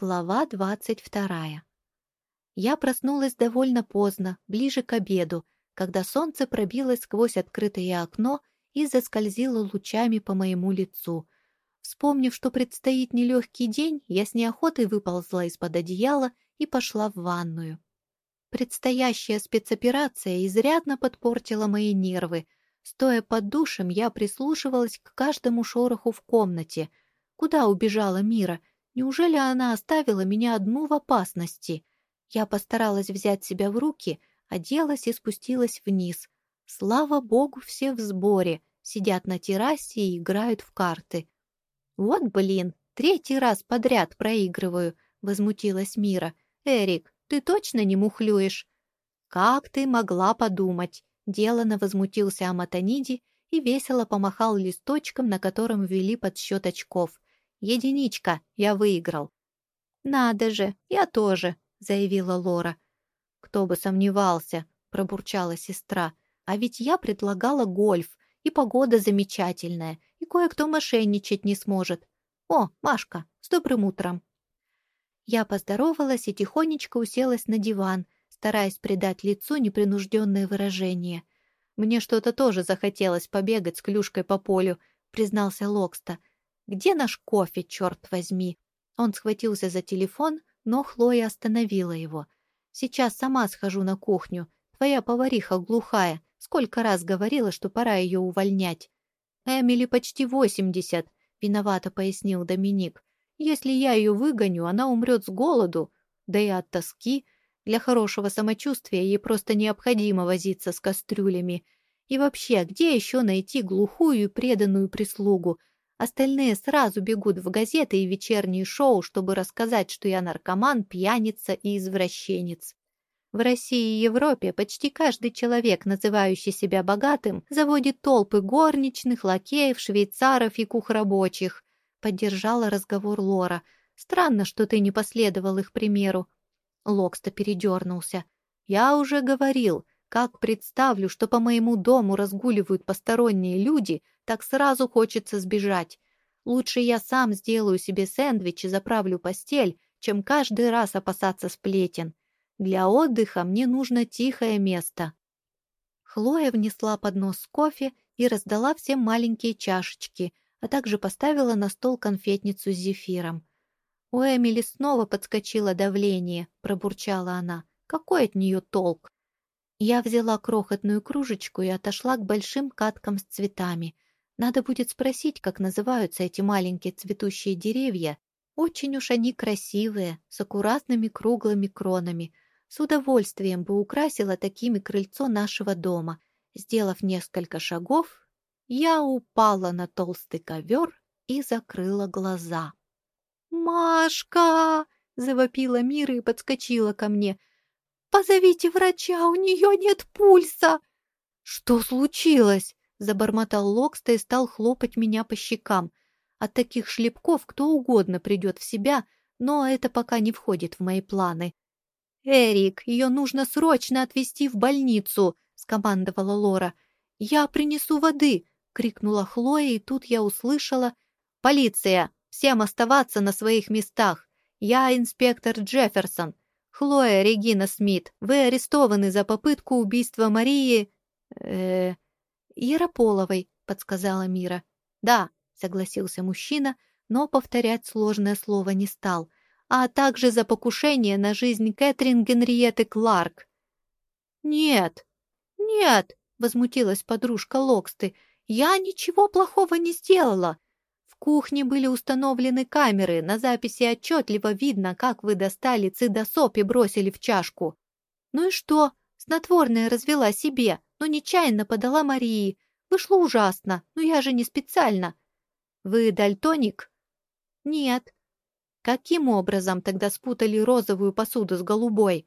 Глава двадцать вторая. Я проснулась довольно поздно, ближе к обеду, когда солнце пробилось сквозь открытое окно и заскользило лучами по моему лицу. Вспомнив, что предстоит нелегкий день, я с неохотой выползла из-под одеяла и пошла в ванную. Предстоящая спецоперация изрядно подпортила мои нервы. Стоя под душем, я прислушивалась к каждому шороху в комнате. Куда убежала Мира? Неужели она оставила меня одну в опасности? Я постаралась взять себя в руки, оделась и спустилась вниз. Слава богу, все в сборе, сидят на террасе и играют в карты. «Вот блин, третий раз подряд проигрываю», — возмутилась Мира. «Эрик, ты точно не мухлюешь?» «Как ты могла подумать?» — делано возмутился Аматониди и весело помахал листочком, на котором ввели подсчет очков. «Единичка, я выиграл». «Надо же, я тоже», — заявила Лора. «Кто бы сомневался», — пробурчала сестра. «А ведь я предлагала гольф, и погода замечательная, и кое-кто мошенничать не сможет. О, Машка, с добрым утром!» Я поздоровалась и тихонечко уселась на диван, стараясь придать лицу непринужденное выражение. «Мне что-то тоже захотелось побегать с клюшкой по полю», — признался Локста. Где наш кофе, черт возьми?» Он схватился за телефон, но Хлоя остановила его. «Сейчас сама схожу на кухню. Твоя повариха глухая. Сколько раз говорила, что пора ее увольнять?» «Эмили почти восемьдесят», — виновато пояснил Доминик. «Если я ее выгоню, она умрет с голоду, да и от тоски. Для хорошего самочувствия ей просто необходимо возиться с кастрюлями. И вообще, где еще найти глухую и преданную прислугу, Остальные сразу бегут в газеты и вечерние шоу, чтобы рассказать, что я наркоман, пьяница и извращенец. В России и Европе почти каждый человек, называющий себя богатым, заводит толпы горничных, лакеев, швейцаров и кухрабочих. Поддержала разговор Лора. Странно, что ты не последовал их примеру. Локста передернулся. Я уже говорил, как представлю, что по моему дому разгуливают посторонние люди, так сразу хочется сбежать. Лучше я сам сделаю себе сэндвич и заправлю постель, чем каждый раз опасаться сплетен. Для отдыха мне нужно тихое место. Хлоя внесла поднос с кофе и раздала всем маленькие чашечки, а также поставила на стол конфетницу с зефиром. У Эмили снова подскочило давление, пробурчала она. Какой от нее толк? Я взяла крохотную кружечку и отошла к большим каткам с цветами. Надо будет спросить, как называются эти маленькие цветущие деревья. Очень уж они красивые, с аккуратными круглыми кронами. С удовольствием бы украсила такими крыльцо нашего дома. Сделав несколько шагов, я упала на толстый ковер и закрыла глаза. «Машка!» — завопила Мира и подскочила ко мне. «Позовите врача, у нее нет пульса!» «Что случилось?» — забормотал Локста и стал хлопать меня по щекам. От таких шлепков кто угодно придет в себя, но это пока не входит в мои планы. «Эрик, ее нужно срочно отвезти в больницу!» — скомандовала Лора. «Я принесу воды!» — крикнула Хлоя, и тут я услышала «Полиция! Всем оставаться на своих местах! Я инспектор Джефферсон! «Хлоя Регина Смит, вы арестованы за попытку убийства Марии...» э «Ярополовой», — подсказала Мира. «Да», — согласился мужчина, но повторять сложное слово не стал, а также за покушение на жизнь Кэтрин Генриетты Кларк. «Нет, нет», — возмутилась подружка Локсты, — «я ничего плохого не сделала кухне были установлены камеры, на записи отчетливо видно, как вы достали цидосоп и бросили в чашку. Ну и что? Снотворное развела себе, но нечаянно подала Марии. Вышло ужасно, но я же не специально. Вы дальтоник? Нет. Каким образом тогда спутали розовую посуду с голубой?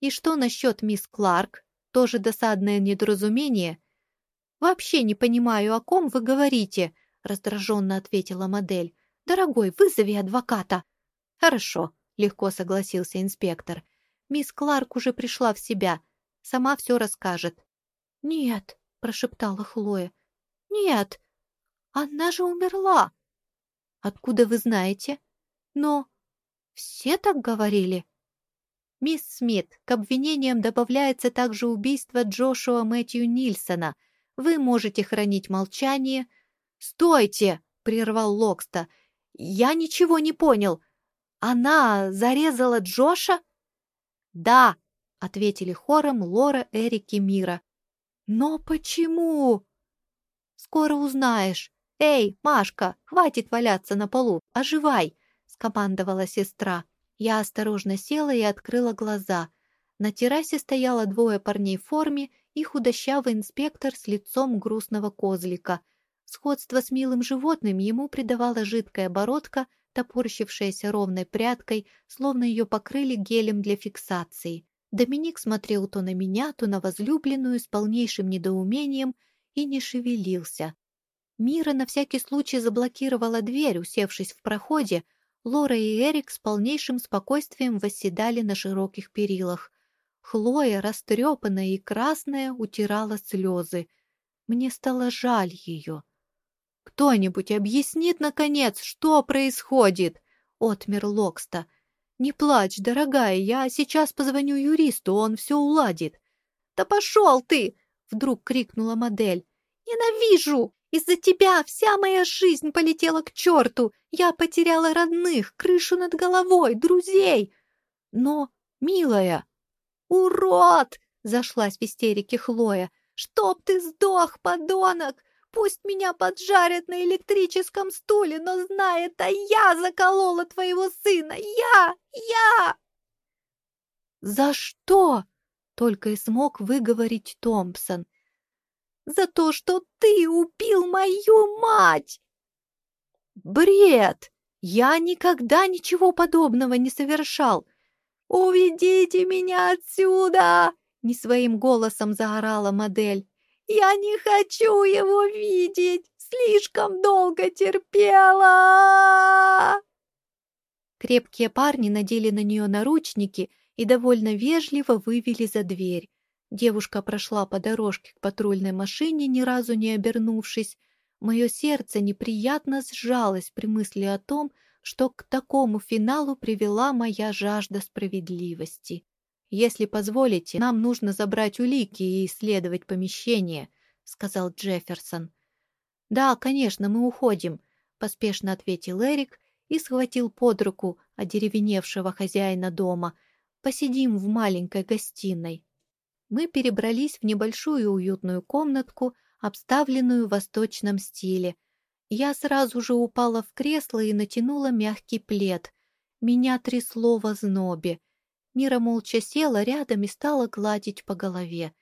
И что насчет мисс Кларк? Тоже досадное недоразумение? Вообще не понимаю, о ком вы говорите, — раздраженно ответила модель. «Дорогой, вызови адвоката!» «Хорошо», — легко согласился инспектор. «Мисс Кларк уже пришла в себя. Сама все расскажет». «Нет», — прошептала Хлоя. «Нет, она же умерла». «Откуда вы знаете?» «Но...» Все так говорили? Мисс Смит, к обвинениям добавляется также убийство Джошуа Мэтью Нильсона. Вы можете хранить молчание. «Стойте!» — прервал Локста. «Я ничего не понял. Она зарезала Джоша?» «Да», — ответили хором Лора, Эрик и Мира. «Но почему?» «Скоро узнаешь. Эй, Машка, хватит валяться на полу, оживай!» — скомандовала сестра. Я осторожно села и открыла глаза. На террасе стояло двое парней в форме и худощавый инспектор с лицом грустного козлика. Сходство с милым животным ему придавала жидкая бородка, топорщившаяся ровной прядкой, словно ее покрыли гелем для фиксации. Доминик смотрел то на меня, то на возлюбленную с полнейшим недоумением и не шевелился. Мира на всякий случай заблокировала дверь, усевшись в проходе. Лора и Эрик с полнейшим спокойствием восседали на широких перилах. Хлоя, растрепанная и красная, утирала слезы. Мне стало жаль ее. «Кто-нибудь объяснит, наконец, что происходит?» — отмер Локста — «Не плачь, дорогая, я сейчас позвоню юристу, он все уладит». «Да пошел ты!» — вдруг крикнула модель. «Ненавижу! Из-за тебя вся моя жизнь полетела к черту! Я потеряла родных, крышу над головой, друзей!» «Но, милая...» «Урод!» — зашлась в истерике Хлоя. «Чтоб ты сдох, подонок! Пусть меня поджарят на электрическом стуле, но знай, это я заколола твоего сына! Я! Я!» «За что?» — только и смог выговорить Томпсон. «За то, что ты убил мою мать!» «Бред! Я никогда ничего подобного не совершал!» «Уведите меня отсюда!» — не своим голосом заорала модель. Я не хочу его видеть! Слишком долго терпела!» Крепкие парни надели на нее наручники и довольно вежливо вывели за дверь. Девушка прошла по дорожке к патрульной машине, ни разу не обернувшись. Мое сердце неприятно сжалось при мысли о том, что к такому финалу привела моя жажда справедливости. «Если позволите, нам нужно забрать улики и исследовать помещение», — сказал Джефферсон. «Да, конечно, мы уходим», — поспешно ответил Эрик и схватил под руку одеревеневшего хозяина дома. «Посидим в маленькой гостиной». Мы перебрались в небольшую уютную комнатку, обставленную в восточном стиле. Я сразу же упала в кресло и натянула мягкий плед. Меня трясло в ознобе. Мира молча села рядом и стала гладить по голове.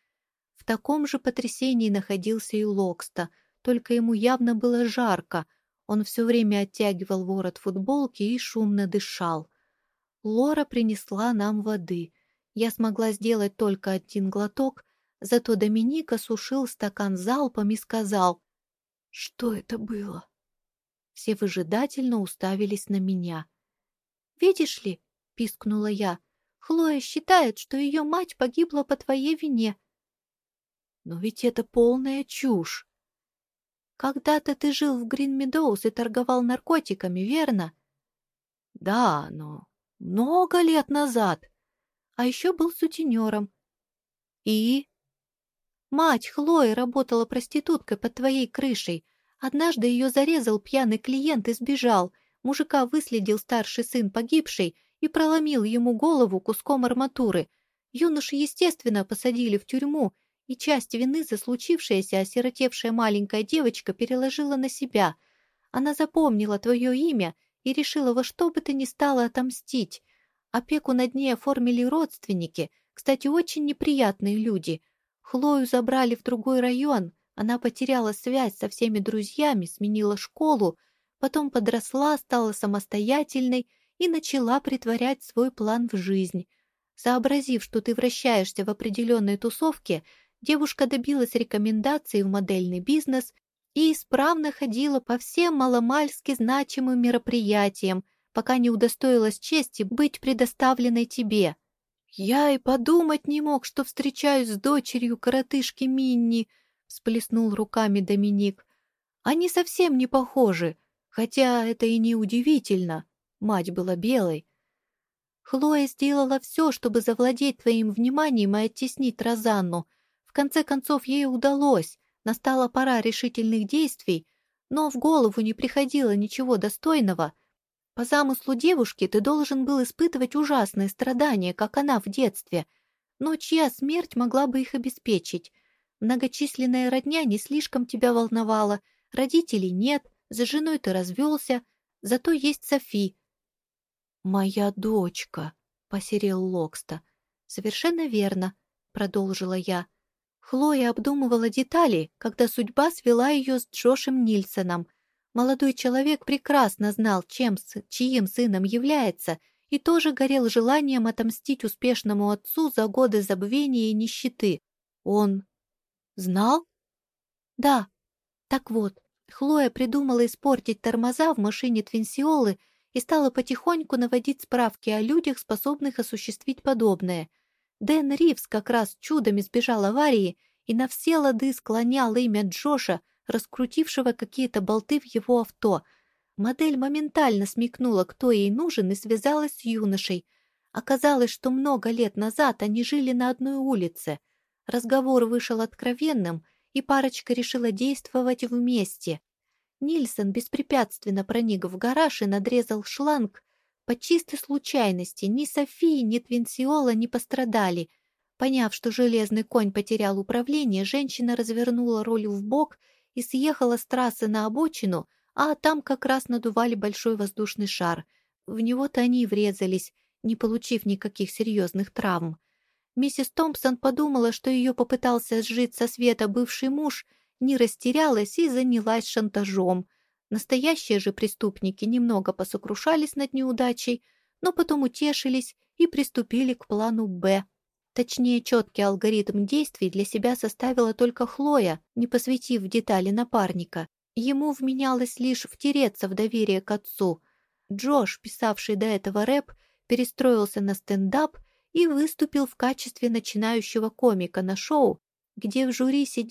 В таком же потрясении находился и Локста, только ему явно было жарко. Он все время оттягивал ворот футболки и шумно дышал. Лора принесла нам воды. Я смогла сделать только один глоток, зато Доминик осушил стакан залпом и сказал, «Что это было?» Все выжидательно уставились на меня. «Видишь ли», — пискнула я, Хлоя считает, что ее мать погибла по твоей вине. Но ведь это полная чушь. Когда-то ты жил в Грин-Медоуз и торговал наркотиками, верно? Да, но много лет назад. А еще был сутенером. И? Мать Хлои работала проституткой под твоей крышей. Однажды ее зарезал пьяный клиент и сбежал. Мужика выследил старший сын погибшей и проломил ему голову куском арматуры. Юношу, естественно, посадили в тюрьму, и часть вины за случившееся осиротевшая маленькая девочка переложила на себя. Она запомнила твое имя и решила во что бы то ни стало отомстить. Опеку над ней оформили родственники, кстати, очень неприятные люди. Хлою забрали в другой район, она потеряла связь со всеми друзьями, сменила школу, потом подросла, стала самостоятельной и начала притворять свой план в жизнь. Сообразив, что ты вращаешься в определенной тусовке, девушка добилась рекомендаций в модельный бизнес и исправно ходила по всем маломальски значимым мероприятиям, пока не удостоилась чести быть предоставленной тебе. Я и подумать не мог, что встречаюсь с дочерью коротышки Минни, всплеснул руками Доминик. Они совсем не похожи, хотя это и не удивительно. Мать была белой. Хлоя сделала все, чтобы завладеть твоим вниманием и оттеснить Розанну. В конце концов, ей удалось. Настала пора решительных действий, но в голову не приходило ничего достойного. По замыслу девушки ты должен был испытывать ужасные страдания, как она в детстве. Но чья смерть могла бы их обеспечить? Многочисленная родня не слишком тебя волновала, родителей нет, за женой ты развелся, зато есть Софи. «Моя дочка», — посерел Локста. «Совершенно верно», — продолжила я. Хлоя обдумывала детали, когда судьба свела ее с Джошем Нильсоном. Молодой человек прекрасно знал, чем, чьим сыном является, и тоже горел желанием отомстить успешному отцу за годы забвения и нищеты. Он знал? Да. Так вот, Хлоя придумала испортить тормоза в машине Твинсиолы и стала потихоньку наводить справки о людях, способных осуществить подобное — Дэн Ривз как раз чудом избежал аварии и на все лады склонял имя Джоша, раскрутившего какие-то болты в его авто. Модель моментально смекнула, кто ей нужен, и связалась с юношей. Оказалось, что много лет назад они жили на одной улице. Разговор вышел откровенным, и парочка решила действовать вместе. Нильсон беспрепятственно проник в гараж и надрезал шланг, по чистой случайности ни Софии, ни Твинсиола не пострадали. Поняв, что железный конь потерял управление, женщина развернула руль в бок и съехала с трассы на обочину, а там как раз надували большой воздушный шар. В него-то они и врезались, не получив никаких серьезных травм. Миссис Томпсон подумала, что ее попытался сжить со света бывший муж, не растерялась и занялась шантажом. Настоящие же преступники немного посокрушались над неудачей, но потом утешились и приступили к плану «Б». Точнее, четкий алгоритм действий для себя составила только Хлоя, не посвятив детали напарника. Ему вменялось лишь втереться в доверие к отцу. Джош, писавший до этого рэп, перестроился на стендап и выступил в качестве начинающего комика на шоу, где в жюри сидел